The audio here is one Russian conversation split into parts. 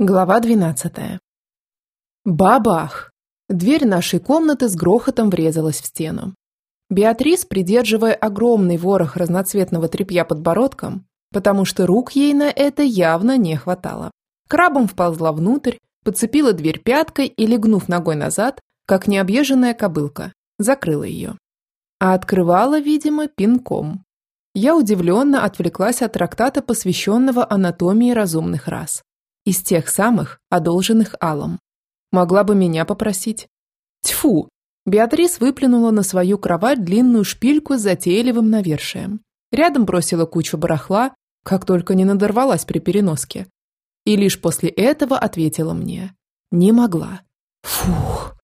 Глава 12. Бабах! Дверь нашей комнаты с грохотом врезалась в стену. Беатрис, придерживая огромный ворох разноцветного тряпья подбородком, потому что рук ей на это явно не хватало, крабом вползла внутрь, подцепила дверь пяткой и, легнув ногой назад, как необъезженная кобылка, закрыла ее. А открывала, видимо, пинком. Я удивленно отвлеклась от трактата, посвященного анатомии разумных рас из тех самых, одолженных Аллом. Могла бы меня попросить. Тьфу! Беатрис выплюнула на свою кровать длинную шпильку с затейливым навершием. Рядом бросила кучу барахла, как только не надорвалась при переноске. И лишь после этого ответила мне. Не могла. Фух.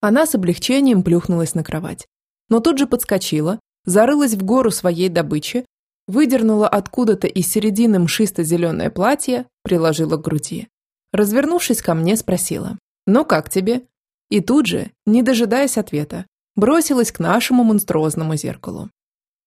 Она с облегчением плюхнулась на кровать. Но тут же подскочила, зарылась в гору своей добычи выдернула откуда-то из середины мшисто-зеленое платье, приложила к груди. Развернувшись ко мне, спросила, «Ну как тебе?» И тут же, не дожидаясь ответа, бросилась к нашему монструозному зеркалу.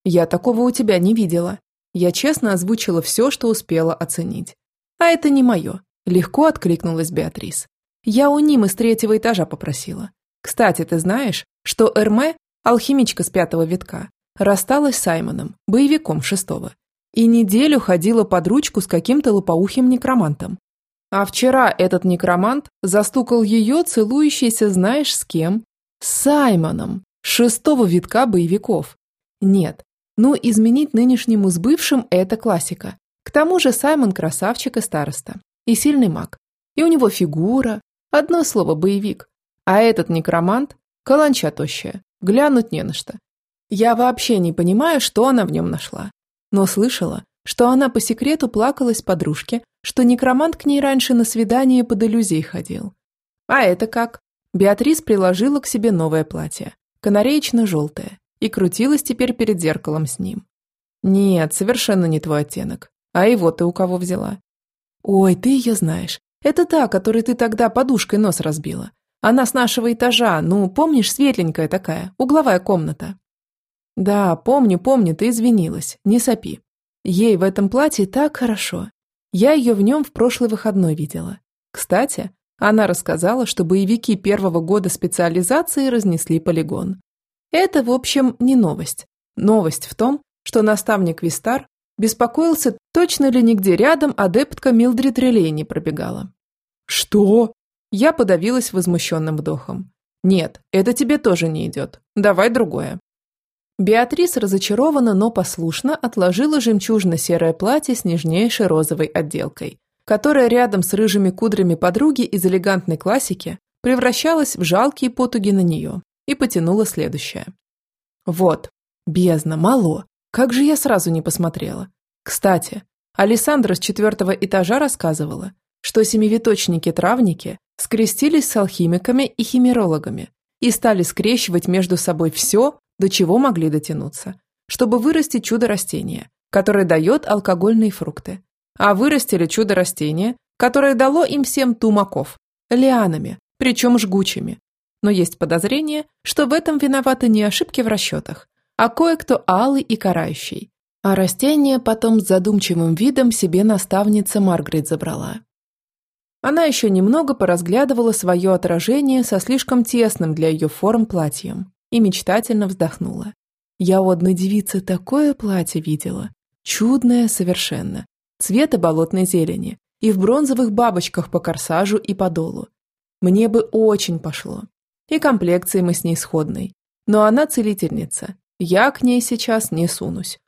«Я такого у тебя не видела». Я честно озвучила все, что успела оценить. «А это не мое», – легко откликнулась Беатрис. «Я у Нимы с третьего этажа попросила. Кстати, ты знаешь, что Эрме, алхимичка с пятого витка, Рассталась с Саймоном, боевиком шестого. И неделю ходила под ручку с каким-то лопоухим некромантом. А вчера этот некромант застукал ее, целующейся знаешь с кем? С Саймоном, шестого витка боевиков. Нет, ну изменить нынешнему с бывшим – это классика. К тому же Саймон красавчик и староста. И сильный маг. И у него фигура. Одно слово – боевик. А этот некромант – каланча тощая. Глянуть не на что. Я вообще не понимаю, что она в нем нашла. Но слышала, что она по секрету плакалась подружке, что некромант к ней раньше на свидание под иллюзией ходил. А это как? Беатрис приложила к себе новое платье, канареечно-желтое, и крутилась теперь перед зеркалом с ним. Нет, совершенно не твой оттенок. А его ты у кого взяла? Ой, ты ее знаешь. Это та, которой ты тогда подушкой нос разбила. Она с нашего этажа, ну, помнишь, светленькая такая, угловая комната. Да, помню, помню, ты извинилась, не сопи. Ей в этом платье так хорошо. Я ее в нем в прошлый выходной видела. Кстати, она рассказала, что боевики первого года специализации разнесли полигон. Это, в общем, не новость. Новость в том, что наставник Вистар беспокоился, точно ли нигде рядом адептка Милдрид Релей не пробегала. «Что?» Я подавилась возмущенным вдохом. «Нет, это тебе тоже не идет. Давай другое». Беатрис разочарована, но послушно отложила жемчужно-серое платье с нежнейшей розовой отделкой, которое рядом с рыжими кудрями подруги из элегантной классики превращалось в жалкие потуги на нее, и потянула следующее. Вот, бездна, мало, как же я сразу не посмотрела. Кстати, Александра с четвертого этажа рассказывала, что семивиточники-травники скрестились с алхимиками и химерологами и стали скрещивать между собой все, до чего могли дотянуться, чтобы вырастить чудо-растение, которое дает алкогольные фрукты. А вырастили чудо-растение, которое дало им всем тумаков, лианами, причем жгучими. Но есть подозрение, что в этом виноваты не ошибки в расчетах, а кое-кто алый и карающий. А растение потом с задумчивым видом себе наставница Маргарет забрала. Она еще немного поразглядывала свое отражение со слишком тесным для ее форм платьем и мечтательно вздохнула. Я у одной девицы такое платье видела. Чудное совершенно. Цвета болотной зелени. И в бронзовых бабочках по корсажу и по долу. Мне бы очень пошло. И комплекции мы с ней сходной. Но она целительница. Я к ней сейчас не сунусь.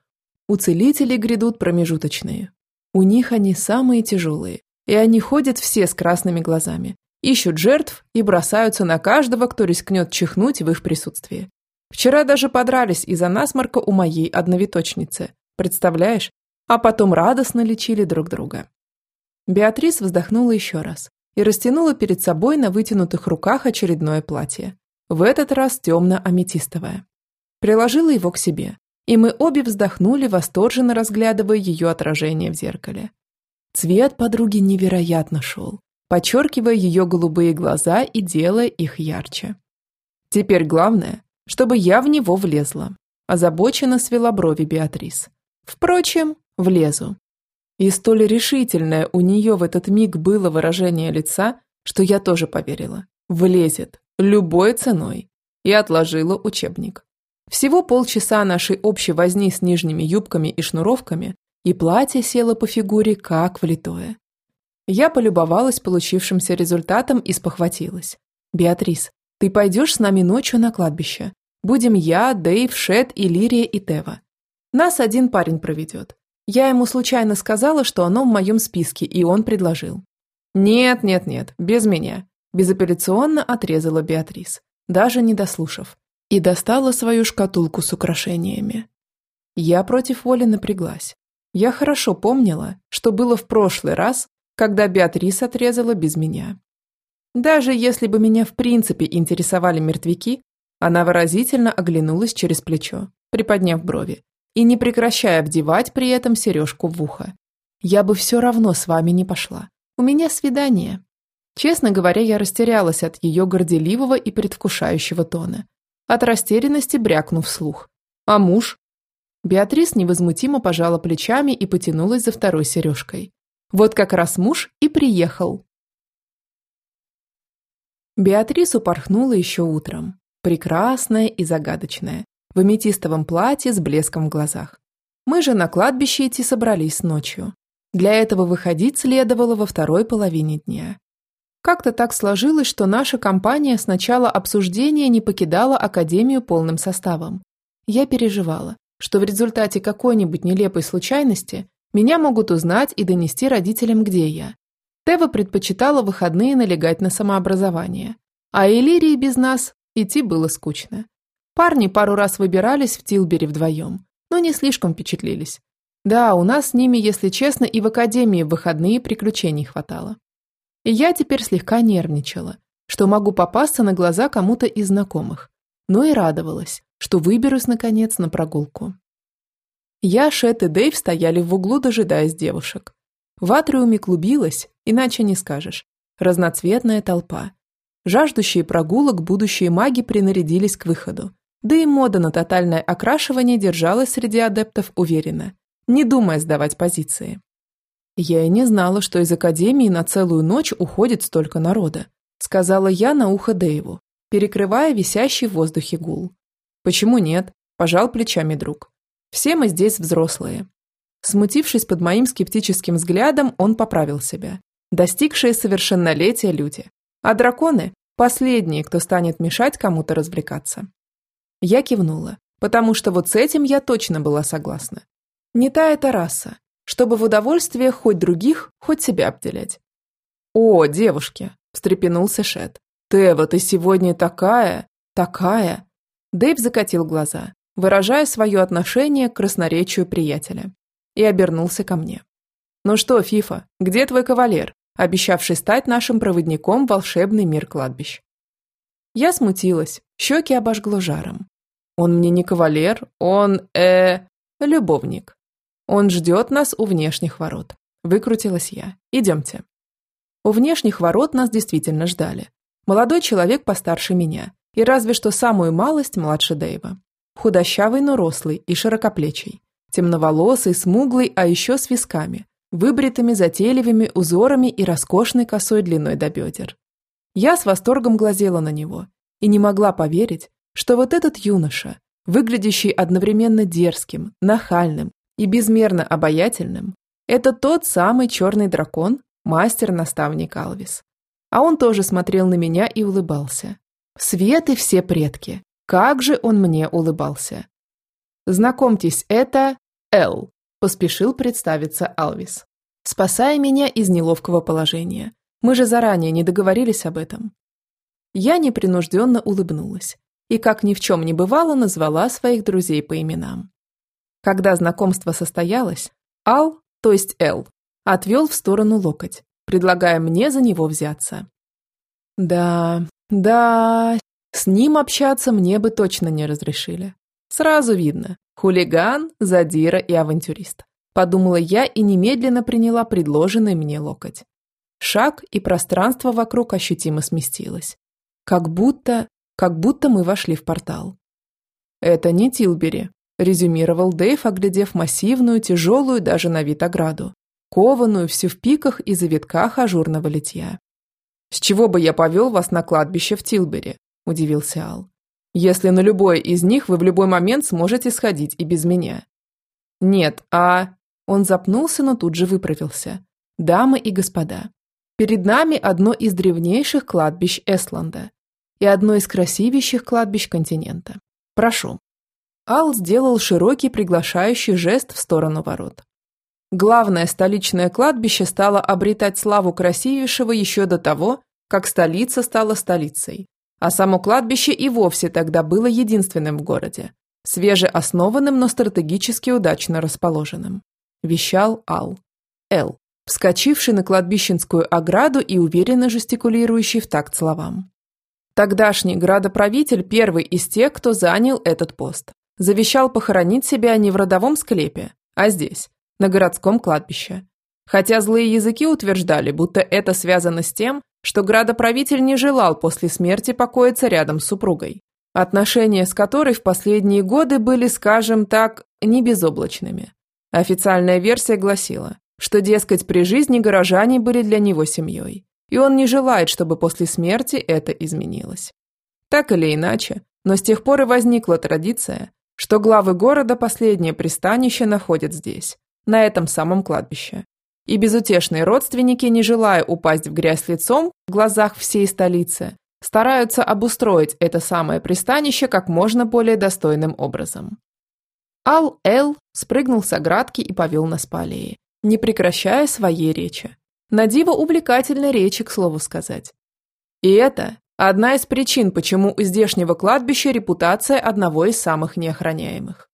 У целителей грядут промежуточные. У них они самые тяжелые. И они ходят все с красными глазами ищут жертв и бросаются на каждого, кто рискнет чихнуть в их присутствии. Вчера даже подрались из-за насморка у моей одновиточницы. Представляешь? А потом радостно лечили друг друга. Беатрис вздохнула еще раз и растянула перед собой на вытянутых руках очередное платье. В этот раз темно-аметистовое. Приложила его к себе, и мы обе вздохнули, восторженно разглядывая ее отражение в зеркале. Цвет подруги невероятно шел, подчеркивая ее голубые глаза и делая их ярче. Теперь главное, чтобы я в него влезла. Озабоченно свела брови Беатрис. Впрочем, влезу. И столь решительное у нее в этот миг было выражение лица, что я тоже поверила. Влезет. Любой ценой. И отложила учебник. Всего полчаса нашей общей возни с нижними юбками и шнуровками, и платье село по фигуре как влитое. Я полюбовалась получившимся результатом и спохватилась. «Беатрис, ты пойдешь с нами ночью на кладбище. Будем я, Дэйв, Шет, Иллирия и Тева. Нас один парень проведет. Я ему случайно сказала, что оно в моем списке, и он предложил. «Нет, нет, нет, без меня», – безапелляционно отрезала Беатрис, даже не дослушав, и достала свою шкатулку с украшениями. Я против воли напряглась. Я хорошо помнила, что было в прошлый раз, когда Беатрис отрезала без меня. Даже если бы меня в принципе интересовали мертвяки, она выразительно оглянулась через плечо, приподняв брови, и не прекращая вдевать при этом сережку в ухо. «Я бы все равно с вами не пошла. У меня свидание». Честно говоря, я растерялась от ее горделивого и предвкушающего тона. От растерянности брякнув вслух. «А муж?» Беатрис невозмутимо пожала плечами и потянулась за второй сережкой. Вот как раз муж и приехал. Беатрис упорхнула еще утром. Прекрасная и загадочная, в аметистовом платье с блеском в глазах. Мы же на кладбище идти собрались ночью. Для этого выходить следовало во второй половине дня. Как-то так сложилось, что наша компания с начала обсуждения не покидала Академию полным составом. Я переживала, что в результате какой-нибудь нелепой случайности меня могут узнать и донести родителям, где я. Тева предпочитала выходные налегать на самообразование, а Элирии без нас идти было скучно. Парни пару раз выбирались в Тилбери вдвоем, но не слишком впечатлились. Да, у нас с ними, если честно, и в академии в выходные приключений хватало. И я теперь слегка нервничала, что могу попасться на глаза кому-то из знакомых, но и радовалась, что выберусь, наконец, на прогулку. Я, Шет и Дэйв стояли в углу, дожидаясь девушек. В атриуме клубилась, иначе не скажешь, разноцветная толпа. Жаждущие прогулок будущие маги принарядились к выходу, да и мода на тотальное окрашивание держалась среди адептов уверенно, не думая сдавать позиции. «Я и не знала, что из Академии на целую ночь уходит столько народа», сказала я на ухо Дэйву, перекрывая висящий в воздухе гул. «Почему нет?» – пожал плечами друг. «Все мы здесь взрослые». Смутившись под моим скептическим взглядом, он поправил себя. Достигшие совершеннолетия люди. А драконы – последние, кто станет мешать кому-то развлекаться. Я кивнула, потому что вот с этим я точно была согласна. Не та эта раса, чтобы в удовольствие хоть других, хоть себя обделять. «О, девушки!» – встрепенулся Шет. «Тева, ты сегодня такая, такая!» Дэйв закатил глаза, выражая свое отношение к красноречию приятеля, и обернулся ко мне. «Ну что, Фифа, где твой кавалер, обещавший стать нашим проводником в волшебный мир кладбищ?» Я смутилась, щеки обожгло жаром. Он мне не кавалер, он, э, любовник. Он ждет нас у внешних ворот. Выкрутилась я. Идемте. У внешних ворот нас действительно ждали. Молодой человек постарше меня, и разве что самую малость младше Дэйва. Худощавый, но рослый и широкоплечий. Темноволосый, смуглый, а еще с висками, выбритыми затейливыми узорами и роскошной косой длиной до бедер. Я с восторгом глазела на него и не могла поверить, что вот этот юноша, выглядящий одновременно дерзким, нахальным и безмерно обаятельным, это тот самый черный дракон, мастер-наставник Алвис. А он тоже смотрел на меня и улыбался. Свет и все предки. Как же он мне улыбался. Знакомьтесь, это Эл, поспешил представиться Алвис, спасая меня из неловкого положения. Мы же заранее не договорились об этом. Я непринужденно улыбнулась и, как ни в чем не бывало, назвала своих друзей по именам. Когда знакомство состоялось, Ал, то есть Эл, отвел в сторону локоть, предлагая мне за него взяться. Да, да, с ним общаться мне бы точно не разрешили. Сразу видно, хулиган, задира и авантюрист. Подумала я и немедленно приняла предложенный мне локоть. Шаг и пространство вокруг ощутимо сместилось. Как будто как будто мы вошли в портал. «Это не Тилбери», – резюмировал Дэйв, оглядев массивную, тяжелую даже на вид ограду. кованую, всю в пиках и завитках ажурного литья. «С чего бы я повел вас на кладбище в Тилбери?» – удивился Ал. «Если на любое из них вы в любой момент сможете сходить и без меня». «Нет, а...» Он запнулся, но тут же выправился. «Дамы и господа, перед нами одно из древнейших кладбищ Эсланда и одно из красивейших кладбищ континента. Прошу». Ал сделал широкий приглашающий жест в сторону ворот. Главное столичное кладбище стало обретать славу красивейшего еще до того, как столица стала столицей. А само кладбище и вовсе тогда было единственным в городе, свежеоснованным, но стратегически удачно расположенным. Вещал Ал. Л, вскочивший на кладбищенскую ограду и уверенно жестикулирующий в такт словам. Тогдашний градоправитель первый из тех, кто занял этот пост. Завещал похоронить себя не в родовом склепе, а здесь, на городском кладбище. Хотя злые языки утверждали, будто это связано с тем, что градоправитель не желал после смерти покоиться рядом с супругой, отношения с которой в последние годы были, скажем так, не безоблачными. Официальная версия гласила, что, дескать, при жизни горожане были для него семьей, и он не желает, чтобы после смерти это изменилось. Так или иначе, но с тех пор и возникла традиция, что главы города последнее пристанище находят здесь, на этом самом кладбище. И безутешные родственники, не желая упасть в грязь лицом в глазах всей столицы, стараются обустроить это самое пристанище как можно более достойным образом. Ал-Эл спрыгнул с оградки и повел нас по аллее, не прекращая своей речи. На диво увлекательной речи, к слову сказать. И это одна из причин, почему у здешнего кладбища репутация одного из самых неохраняемых.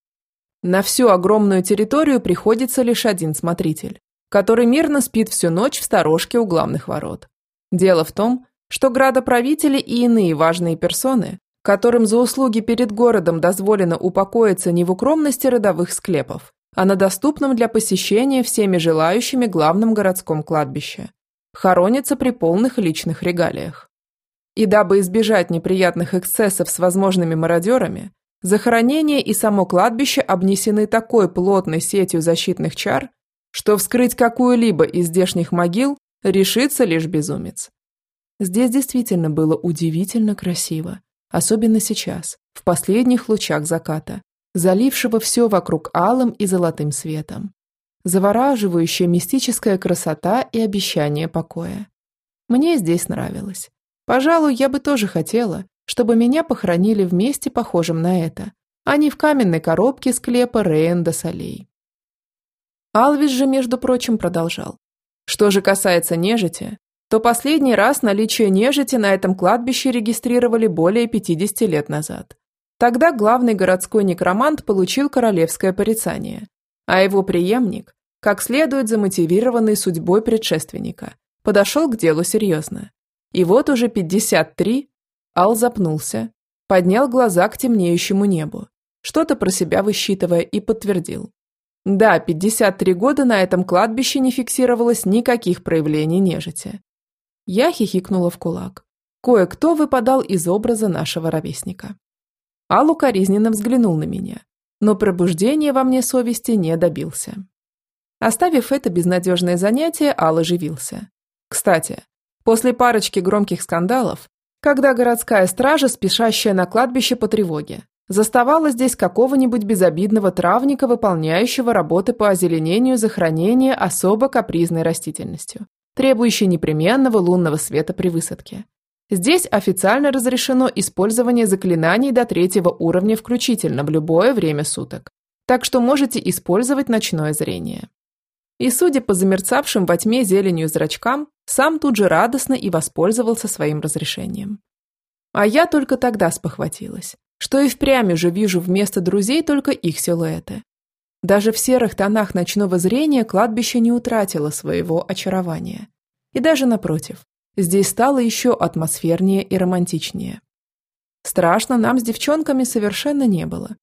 На всю огромную территорию приходится лишь один смотритель, который мирно спит всю ночь в сторожке у главных ворот. Дело в том, что градоправители и иные важные персоны, которым за услуги перед городом дозволено упокоиться не в укромности родовых склепов, а на доступном для посещения всеми желающими главном городском кладбище, хоронятся при полных личных регалиях. И дабы избежать неприятных эксцессов с возможными мародерами, Захоронение и само кладбище обнесены такой плотной сетью защитных чар, что вскрыть какую-либо из здешних могил решится лишь безумец. Здесь действительно было удивительно красиво, особенно сейчас, в последних лучах заката, залившего все вокруг алым и золотым светом. Завораживающая мистическая красота и обещание покоя. Мне здесь нравилось. Пожалуй, я бы тоже хотела, чтобы меня похоронили в месте, похожем на это, а не в каменной коробке склепа Рейнда Солей. Алвис же, между прочим, продолжал. Что же касается нежити, то последний раз наличие нежити на этом кладбище регистрировали более 50 лет назад. Тогда главный городской некромант получил королевское порицание, а его преемник, как следует замотивированный судьбой предшественника, подошел к делу серьезно. И вот уже 53 Ал запнулся, поднял глаза к темнеющему небу, что-то про себя высчитывая и подтвердил. Да, 53 года на этом кладбище не фиксировалось никаких проявлений нежити. Я хихикнула в кулак. Кое-кто выпадал из образа нашего ровесника. Ал укоризненно взглянул на меня, но пробуждения во мне совести не добился. Оставив это безнадежное занятие, Ал оживился. Кстати, после парочки громких скандалов когда городская стража, спешащая на кладбище по тревоге, заставала здесь какого-нибудь безобидного травника, выполняющего работы по озеленению захоронения особо капризной растительностью, требующей непременного лунного света при высадке. Здесь официально разрешено использование заклинаний до третьего уровня включительно в любое время суток, так что можете использовать ночное зрение. И судя по замерцавшим во тьме зеленью зрачкам, сам тут же радостно и воспользовался своим разрешением. А я только тогда спохватилась, что и впрямь уже вижу вместо друзей только их силуэты. Даже в серых тонах ночного зрения кладбище не утратило своего очарования. И даже напротив, здесь стало еще атмосфернее и романтичнее. Страшно нам с девчонками совершенно не было.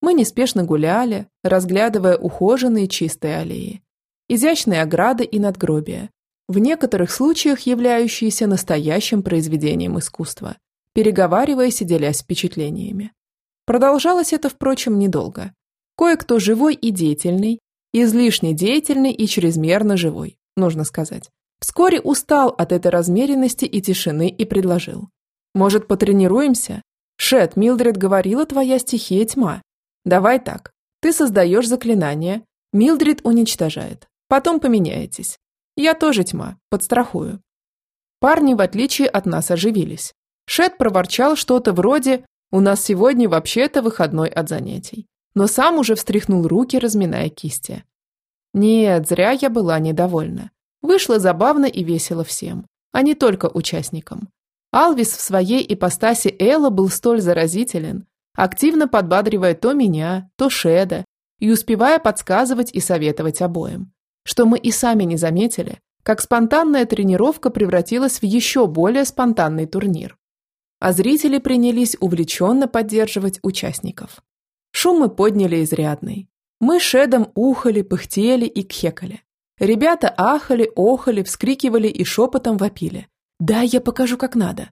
Мы неспешно гуляли, разглядывая ухоженные чистые аллеи, изящные ограды и надгробия, в некоторых случаях являющиеся настоящим произведением искусства, переговариваясь и делясь впечатлениями. Продолжалось это, впрочем, недолго. Кое-кто живой и деятельный излишне деятельный и чрезмерно живой, нужно сказать. Вскоре устал от этой размеренности и тишины и предложил. «Может, потренируемся? Шет, Милдред говорила, твоя стихия тьма. Давай так, ты создаешь заклинание, Милдред уничтожает. Потом поменяетесь. Я тоже тьма, подстрахую». Парни, в отличие от нас, оживились. Шет проворчал что-то вроде «У нас сегодня вообще-то выходной от занятий», но сам уже встряхнул руки, разминая кисти. Нет, зря я была недовольна. Вышло забавно и весело всем, а не только участникам. Алвис в своей ипостаси Элла был столь заразителен, активно подбадривая то меня, то Шеда, и успевая подсказывать и советовать обоим, что мы и сами не заметили, как спонтанная тренировка превратилась в еще более спонтанный турнир. А зрители принялись увлеченно поддерживать участников. Шум мы подняли изрядный. Мы Шедом ухали, пыхтели и кхекали. Ребята ахали, охали, вскрикивали и шепотом вопили. «Да, я покажу, как надо».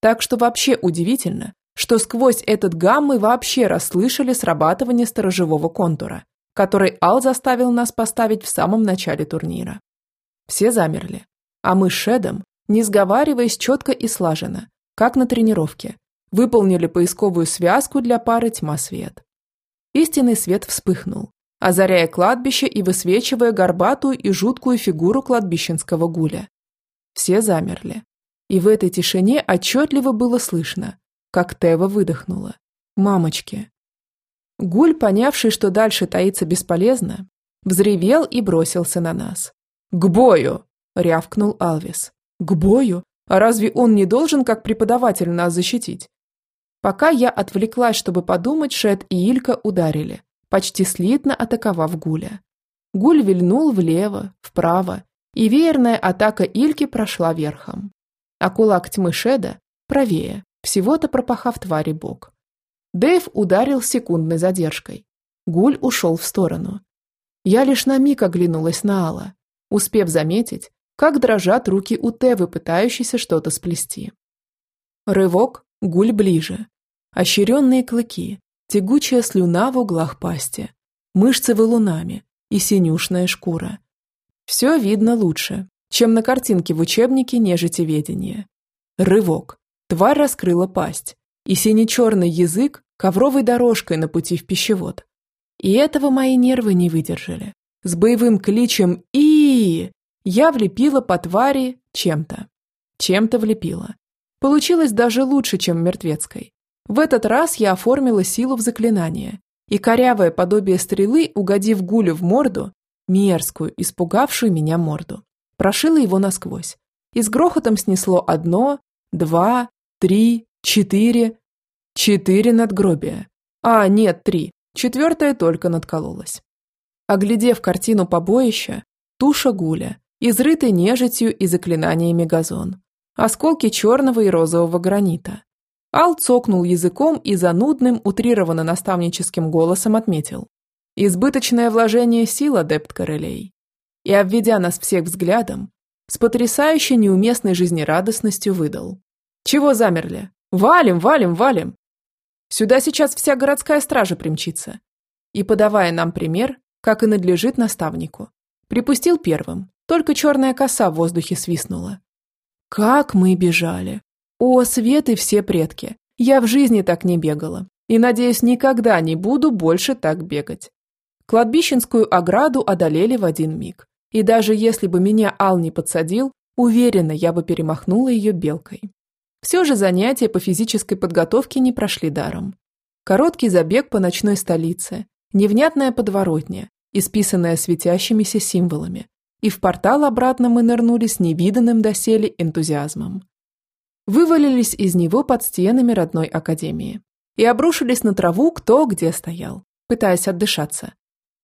Так что вообще удивительно, что сквозь этот гам мы вообще расслышали срабатывание сторожевого контура, который Ал заставил нас поставить в самом начале турнира. Все замерли, а мы с Шедом, не сговариваясь четко и слаженно, как на тренировке, выполнили поисковую связку для пары тьма-свет. Истинный свет вспыхнул, озаряя кладбище и высвечивая горбатую и жуткую фигуру кладбищенского гуля. Все замерли. И в этой тишине отчетливо было слышно, как Тева выдохнула. «Мамочки!» Гуль, понявший, что дальше таится бесполезно, взревел и бросился на нас. «К бою!» – рявкнул Алвис. «К бою? А разве он не должен, как преподаватель, нас защитить?» Пока я отвлеклась, чтобы подумать, Шет и Илька ударили, почти слитно атаковав Гуля. Гуль вильнул влево, вправо, и веерная атака Ильки прошла верхом. А кулак тьмы Шеда правее, всего-то пропахав твари бок. Дэйв ударил секундной задержкой. Гуль ушел в сторону. Я лишь на миг оглянулась на Алла, успев заметить, как дрожат руки у Тевы, пытающейся что-то сплести. Рывок, гуль ближе. Ощеренные клыки, тягучая слюна в углах пасти, мышцы валунами и синюшная шкура. Все видно лучше, чем на картинке в учебнике нежитеведения. Рывок. Тварь раскрыла пасть, и сине-черный язык ковровой дорожкой на пути в пищевод. И этого мои нервы не выдержали. С боевым кличем и я влепила по твари чем-то. Чем-то влепила. Получилось даже лучше, чем мертвецкой. В этот раз я оформила силу в заклинание, и корявое подобие стрелы, угодив Гулю в морду, мерзкую, испугавшую меня морду, прошила его насквозь. И с грохотом снесло одно, два, три, четыре. Четыре надгробия. А, нет, три. Четвертое только надкололось. Оглядев картину побоища, туша гуля, изрытый нежитью и заклинаниями газон, осколки черного и розового гранита, Ал цокнул языком и занудным, утрированно наставническим голосом отметил. «Избыточное вложение сил, адепт королей». И, обведя нас всех взглядом, с потрясающе неуместной жизнерадостностью выдал. «Чего замерли? Валим, валим, валим!» Сюда сейчас вся городская стража примчится. И, подавая нам пример, как и надлежит наставнику, припустил первым, только черная коса в воздухе свистнула. Как мы бежали! О, Свет и все предки! Я в жизни так не бегала. И, надеюсь, никогда не буду больше так бегать. Кладбищенскую ограду одолели в один миг. И даже если бы меня Ал не подсадил, уверена, я бы перемахнула ее белкой. Все же занятия по физической подготовке не прошли даром. Короткий забег по ночной столице, невнятная подворотня, исписанная светящимися символами. И в портал обратно мы нырнули с невиданным доселе энтузиазмом вывалились из него под стенами родной академии и обрушились на траву кто где стоял, пытаясь отдышаться.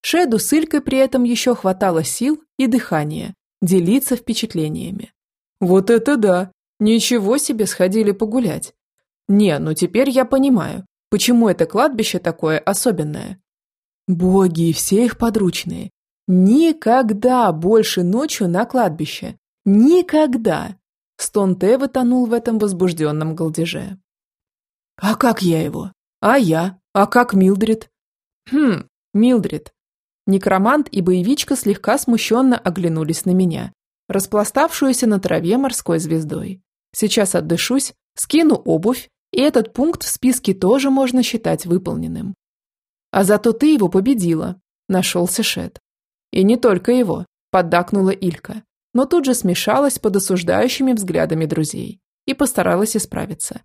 Шеду с Илькой при этом еще хватало сил и дыхания делиться впечатлениями. Вот это да! Ничего себе сходили погулять. Не, ну теперь я понимаю, почему это кладбище такое особенное. Боги и все их подручные. Никогда больше ночью на кладбище. Никогда. Стон Тевы тонул в этом возбужденном голдеже. «А как я его? А я? А как Милдрид?» «Хм, Милдрид. Некромант и боевичка слегка смущенно оглянулись на меня, распластавшуюся на траве морской звездой. Сейчас отдышусь, скину обувь, и этот пункт в списке тоже можно считать выполненным. А зато ты его победила, нашелся Шет. И не только его, поддакнула Илька, но тут же смешалась под осуждающими взглядами друзей и постаралась исправиться.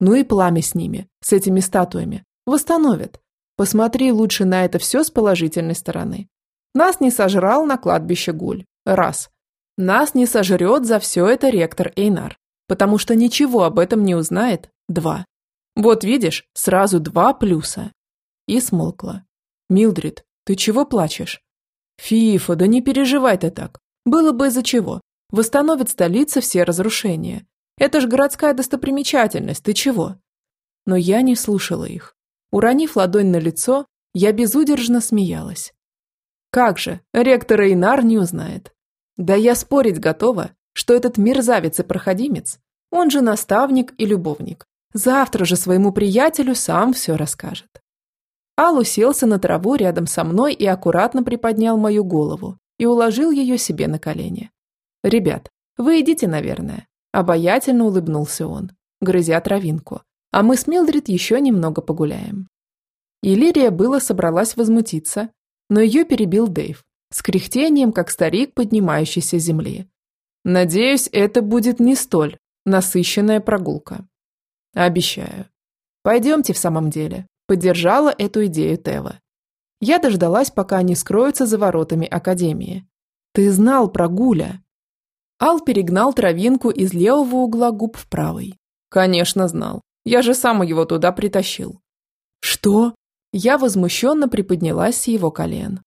Ну и пламя с ними, с этими статуями. Восстановят. Посмотри лучше на это все с положительной стороны. Нас не сожрал на кладбище Гуль. Раз. Нас не сожрет за все это ректор Эйнар, потому что ничего об этом не узнает. Два. Вот видишь, сразу два плюса. И смолкла. Милдрид, ты чего плачешь? Фифа, да не переживай ты так. Было бы из-за чего. Восстановит столица все разрушения. Это ж городская достопримечательность, ты чего? Но я не слушала их. Уронив ладонь на лицо, я безудержно смеялась. Как же, ректор Эйнар не узнает. Да я спорить готова, что этот мерзавец и проходимец, он же наставник и любовник, завтра же своему приятелю сам все расскажет. Ал уселся на траву рядом со мной и аккуратно приподнял мою голову и уложил ее себе на колени. «Ребят, вы идите, наверное», – обаятельно улыбнулся он, грызя травинку, а мы с Милдрид еще немного погуляем. Иллирия было собралась возмутиться, но ее перебил Дэйв, с кряхтением, как старик, поднимающийся с земли. Надеюсь, это будет не столь насыщенная прогулка. Обещаю. Пойдемте в самом деле. Поддержала эту идею Тева. Я дождалась, пока они скроются за воротами Академии. Ты знал про Гуля? Ал перегнал травинку из левого угла губ в правый. Конечно, знал. Я же сам его туда притащил. Что? Я возмущенно приподнялась с его колен.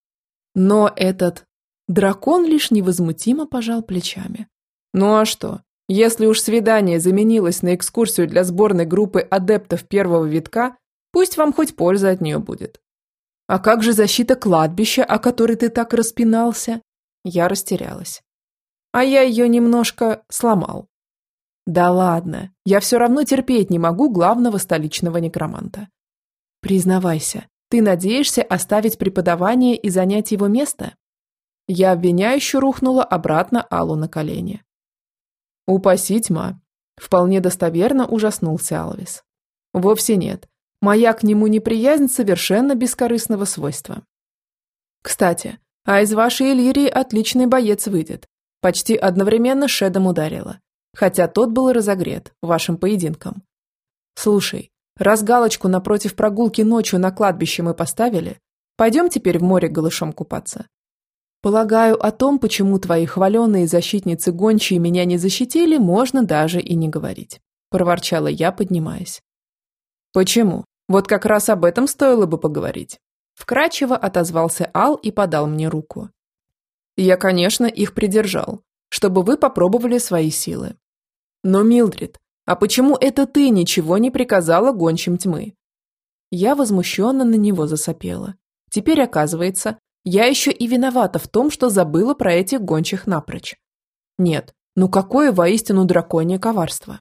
Но этот дракон лишь невозмутимо пожал плечами. Ну а что? Если уж свидание заменилось на экскурсию для сборной группы адептов первого витка, пусть вам хоть польза от нее будет. А как же защита кладбища, о которой ты так распинался? Я растерялась. А я ее немножко сломал. Да ладно, я все равно терпеть не могу главного столичного некроманта. Признавайся, ты надеешься оставить преподавание и занять его место? Я обвиняюще рухнула обратно Аллу на колени. Упаси тьма. Вполне достоверно ужаснулся Алвис. Вовсе нет. Моя к нему неприязнь совершенно бескорыстного свойства. Кстати, а из вашей Иллирии отличный боец выйдет. Почти одновременно Шедом ударила. Хотя тот был разогрет вашим поединком. Слушай, Раз галочку напротив прогулки ночью на кладбище мы поставили, пойдем теперь в море голышом купаться. Полагаю, о том, почему твои хваленые защитницы гончие меня не защитили, можно даже и не говорить. Проворчала я, поднимаясь. Почему? Вот как раз об этом стоило бы поговорить. Вкрадчиво отозвался Ал и подал мне руку. Я, конечно, их придержал, чтобы вы попробовали свои силы. Но, Милдрид, а почему это ты ничего не приказала гончим тьмы? Я возмущенно на него засопела. Теперь оказывается, я еще и виновата в том, что забыла про этих гончих напрочь. Нет, ну какое воистину драконье коварство.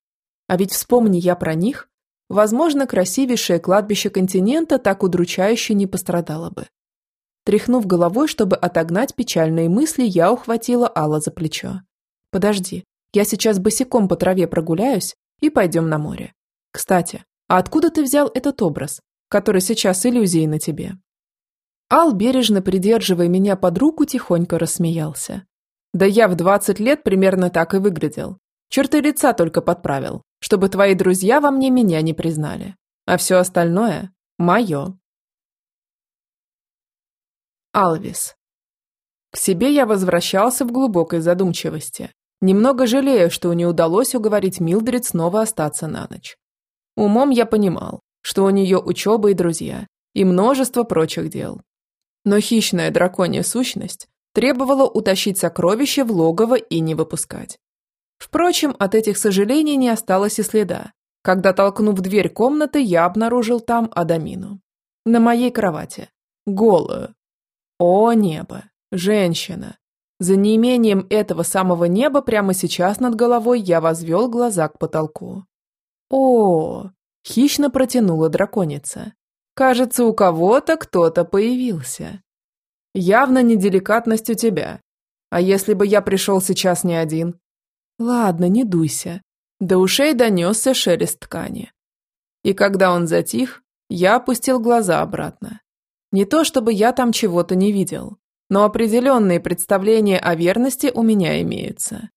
А ведь вспомни я про них, возможно, красивейшее кладбище континента так удручающе не пострадало бы. Тряхнув головой, чтобы отогнать печальные мысли, я ухватила Алла за плечо. «Подожди, я сейчас босиком по траве прогуляюсь, и пойдем на море. Кстати, а откуда ты взял этот образ, который сейчас иллюзией на тебе?» Ал, бережно придерживая меня под руку, тихонько рассмеялся. «Да я в двадцать лет примерно так и выглядел. Черты лица только подправил, чтобы твои друзья во мне меня не признали. А все остальное – мое». Алвис. К себе я возвращался в глубокой задумчивости. Немного жалею, что не удалось уговорить Милдрид снова остаться на ночь. Умом я понимал, что у нее учеба и друзья, и множество прочих дел. Но хищная драконья сущность требовала утащить сокровища в логово и не выпускать. Впрочем, от этих сожалений не осталось и следа, когда, толкнув дверь комнаты, я обнаружил там Адамину. На моей кровати. Голую. О, небо! Женщина! За неимением этого самого неба прямо сейчас над головой я возвел глаза к потолку. О, хищно протянула драконица. Кажется, у кого-то кто-то появился. Явно неделикатность у тебя. А если бы я пришел сейчас не один? Ладно, не дуйся. До ушей донесся шелест ткани. И когда он затих, я опустил глаза обратно. Не то чтобы я там чего-то не видел, но определенные представления о верности у меня имеются.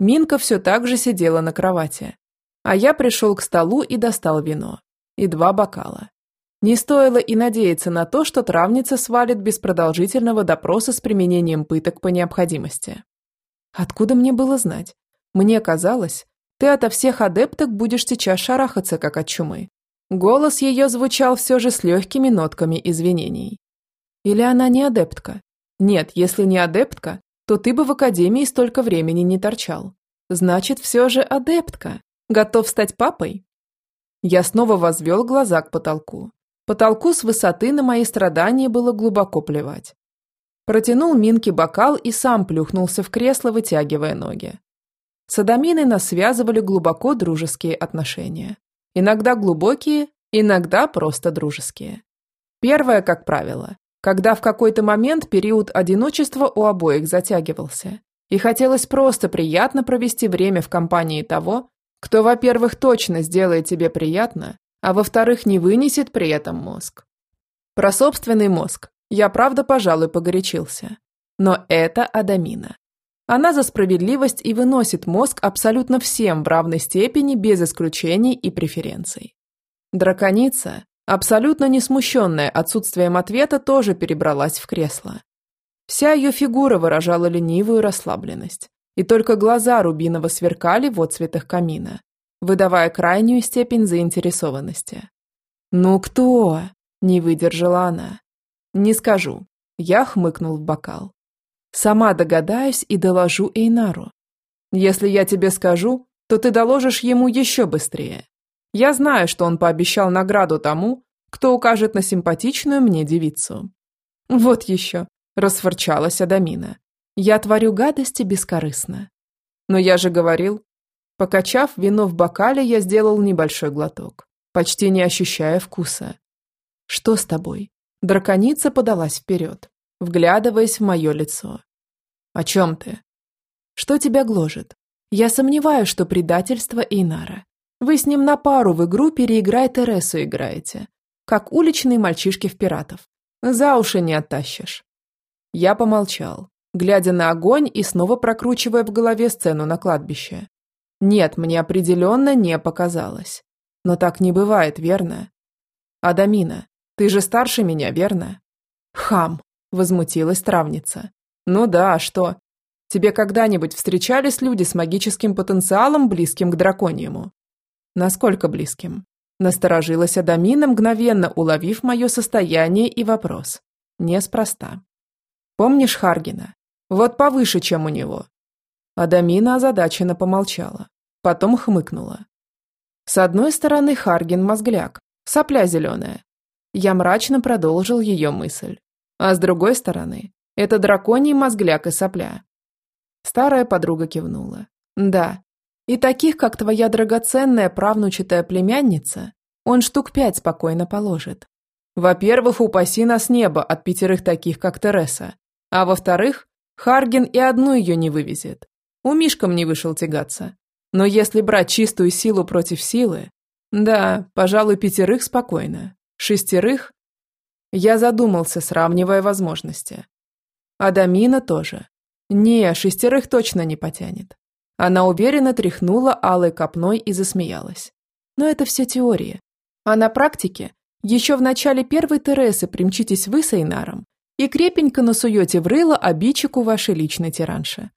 Минка все так же сидела на кровати, а я пришел к столу и достал вино. И два бокала. Не стоило и надеяться на то, что травница свалит без продолжительного допроса с применением пыток по необходимости. Откуда мне было знать? Мне казалось, ты ото всех адепток будешь сейчас шарахаться, как от чумы. Голос ее звучал все же с легкими нотками извинений. Или она не адептка? Нет, если не адептка, то ты бы в академии столько времени не торчал. Значит, все же адептка. Готов стать папой? Я снова возвел глаза к потолку. Потолку с высоты на мои страдания было глубоко плевать. Протянул Минке бокал и сам плюхнулся в кресло, вытягивая ноги. С Адаминой нас связывали глубоко дружеские отношения. Иногда глубокие, иногда просто дружеские. Первое, как правило, когда в какой-то момент период одиночества у обоих затягивался, и хотелось просто приятно провести время в компании того, кто, во-первых, точно сделает тебе приятно, а во-вторых, не вынесет при этом мозг. Про собственный мозг я, правда, пожалуй, погорячился. Но это Адамина. Она за справедливость и выносит мозг абсолютно всем в равной степени, без исключений и преференций. Драконица, абсолютно не смущенная отсутствием ответа, тоже перебралась в кресло. Вся ее фигура выражала ленивую расслабленность, и только глаза рубиново сверкали в отцветах камина, выдавая крайнюю степень заинтересованности. «Ну кто?» – не выдержала она. «Не скажу». Я хмыкнул в бокал. «Сама догадаюсь и доложу Эйнару. Если я тебе скажу, то ты доложишь ему еще быстрее. Я знаю, что он пообещал награду тому, кто укажет на симпатичную мне девицу». «Вот еще», – расфорчалась Адамина. «Я творю гадости бескорыстно». «Но я же говорил, Покачав вино в бокале, я сделал небольшой глоток, почти не ощущая вкуса. «Что с тобой?» Драконица подалась вперед, вглядываясь в мое лицо. «О чем ты?» «Что тебя гложет? Я сомневаюсь, что предательство Эйнара. Вы с ним на пару в игру переиграй Тересу играете, как уличные мальчишки в пиратов. За уши не оттащишь». Я помолчал, глядя на огонь и снова прокручивая в голове сцену на кладбище. Нет, мне определенно не показалось. Но так не бывает, верно? Адамина, ты же старше меня, верно? Хам, возмутилась травница. Ну да, а что? Тебе когда-нибудь встречались люди с магическим потенциалом, близким к драконьему? Насколько близким? Насторожилась Адамина, мгновенно уловив мое состояние и вопрос. Неспроста. Помнишь Харгина? Вот повыше, чем у него. Адамина озадаченно помолчала. Потом хмыкнула. С одной стороны Харгин мозгляк, сопля зеленая. Я мрачно продолжил ее мысль. А с другой стороны, это драконий мозгляк и сопля. Старая подруга кивнула. Да, и таких, как твоя драгоценная правнучатая племянница, он штук пять спокойно положит. Во-первых, упаси нас небо от пятерых таких, как Тереса. А во-вторых, Харгин и одну ее не вывезет. У Мишкам не вышел тягаться. Но если брать чистую силу против силы, да, пожалуй, пятерых спокойно. Шестерых? Я задумался, сравнивая возможности. Адамина тоже. Не, шестерых точно не потянет. Она уверенно тряхнула алой копной и засмеялась. Но это все теория. А на практике, еще в начале первой Тересы примчитесь вы с Эйнаром и крепенько насуете в рыло обидчику вашей личной тиранши.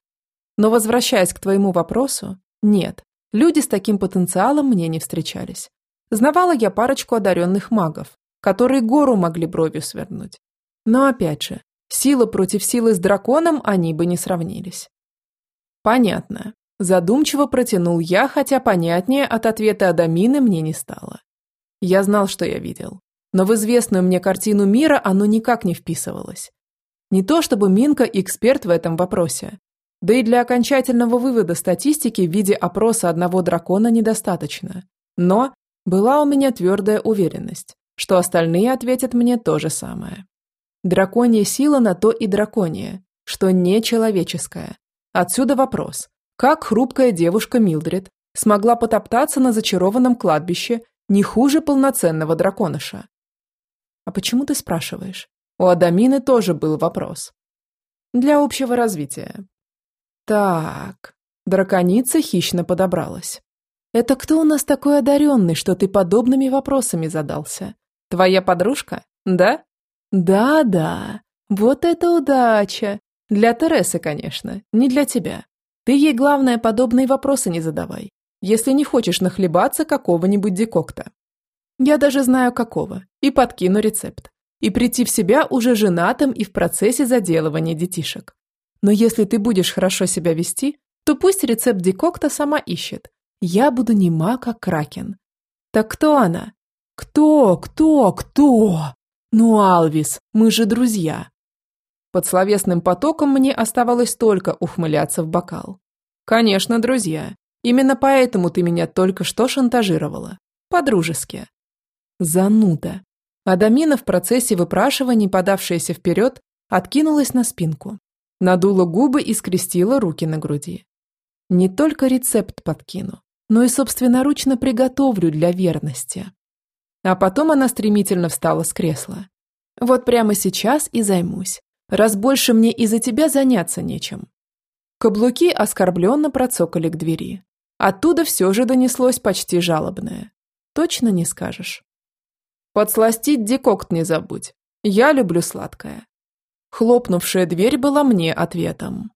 Но возвращаясь к твоему вопросу, нет, люди с таким потенциалом мне не встречались. Знавала я парочку одаренных магов, которые гору могли бровью свернуть. Но опять же, сила против силы с драконом они бы не сравнились. Понятно. Задумчиво протянул я, хотя понятнее от ответа Адамины мне не стало. Я знал, что я видел. Но в известную мне картину мира оно никак не вписывалось. Не то чтобы Минка эксперт в этом вопросе, да и для окончательного вывода статистики в виде опроса одного дракона недостаточно. Но была у меня твердая уверенность, что остальные ответят мне то же самое. Драконья сила на то и дракония, что нечеловеческая. Отсюда вопрос, как хрупкая девушка Милдред смогла потоптаться на зачарованном кладбище не хуже полноценного драконыша? А почему ты спрашиваешь? У Адамины тоже был вопрос. Для общего развития. Так, драконица хищно подобралась. Это кто у нас такой одаренный, что ты подобными вопросами задался? Твоя подружка? Да? Да-да, вот это удача. Для Тересы, конечно, не для тебя. Ты ей, главное, подобные вопросы не задавай, если не хочешь нахлебаться какого-нибудь декокта. Я даже знаю какого, и подкину рецепт. И прийти в себя уже женатым и в процессе заделывания детишек. Но если ты будешь хорошо себя вести, то пусть рецепт декокта сама ищет. Я буду нема, как кракен. Так кто она? Кто, кто, кто? «Ну, Алвис, мы же друзья!» Под словесным потоком мне оставалось только ухмыляться в бокал. «Конечно, друзья. Именно поэтому ты меня только что шантажировала. По-дружески». Зануда. Адамина в процессе выпрашиваний, подавшаяся вперед, откинулась на спинку, надула губы и скрестила руки на груди. Не только рецепт подкину, но и собственноручно приготовлю для верности. А потом она стремительно встала с кресла. «Вот прямо сейчас и займусь, раз больше мне из-за тебя заняться нечем». Каблуки оскорбленно процокали к двери. Оттуда все же донеслось почти жалобное. Точно не скажешь. «Подсластить декокт не забудь. Я люблю сладкое». Хлопнувшая дверь была мне ответом.